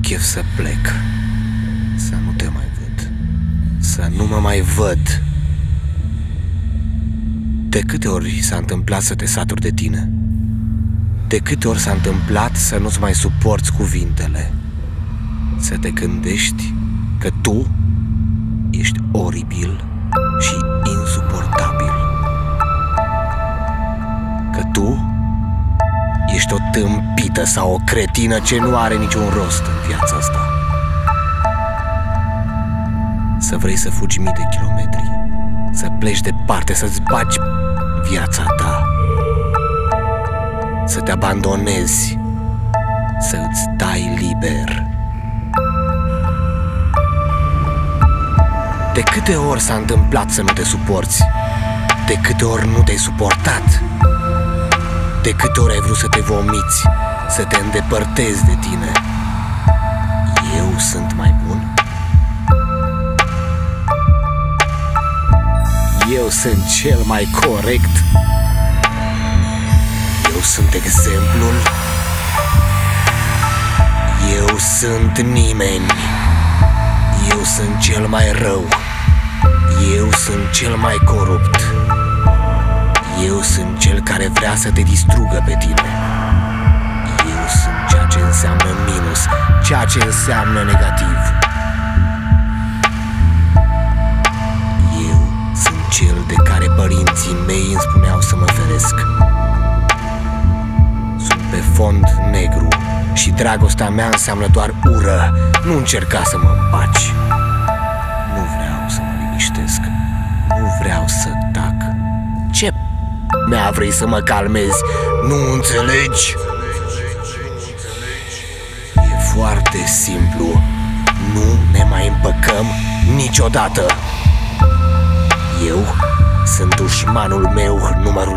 chef să plec Să nu te mai văd Să nu mă mai văd De câte ori s-a întâmplat să te saturi de tine? De câte ori s-a întâmplat să nu-ți mai suporți cuvintele? Să te gândești că tu ești oribil ești o tâmpită sau o cretină ce nu are niciun rost în viața asta Să vrei să fugi mii de kilometri Să pleci departe, să-ți bagi viața ta Să te abandonezi Să îți dai liber De câte ori s-a întâmplat să nu te suporți? De câte ori nu te-ai suportat? De câte ori ai vrut să te vomiți, să te îndepărtezi de tine? Eu sunt mai bun? Eu sunt cel mai corect? Eu sunt exemplul? Eu sunt nimeni Eu sunt cel mai rău Eu sunt cel mai corupt eu sunt cel care vrea să te distrugă pe tine. Eu sunt ceea ce înseamnă minus Ceea ce înseamnă negativ. Eu sunt cel de care părinții mei îmi spuneau să mă feresc. Sunt pe fond negru și dragostea mea înseamnă doar ură. Nu încerca să mă împaci. Nu vreau să mă liniștesc. Nu vreau să tac. Ce mea vrei să mă calmezi, nu înțelegi? E foarte simplu, nu ne mai împăcăm niciodată. Eu sunt dușmanul meu numărul unu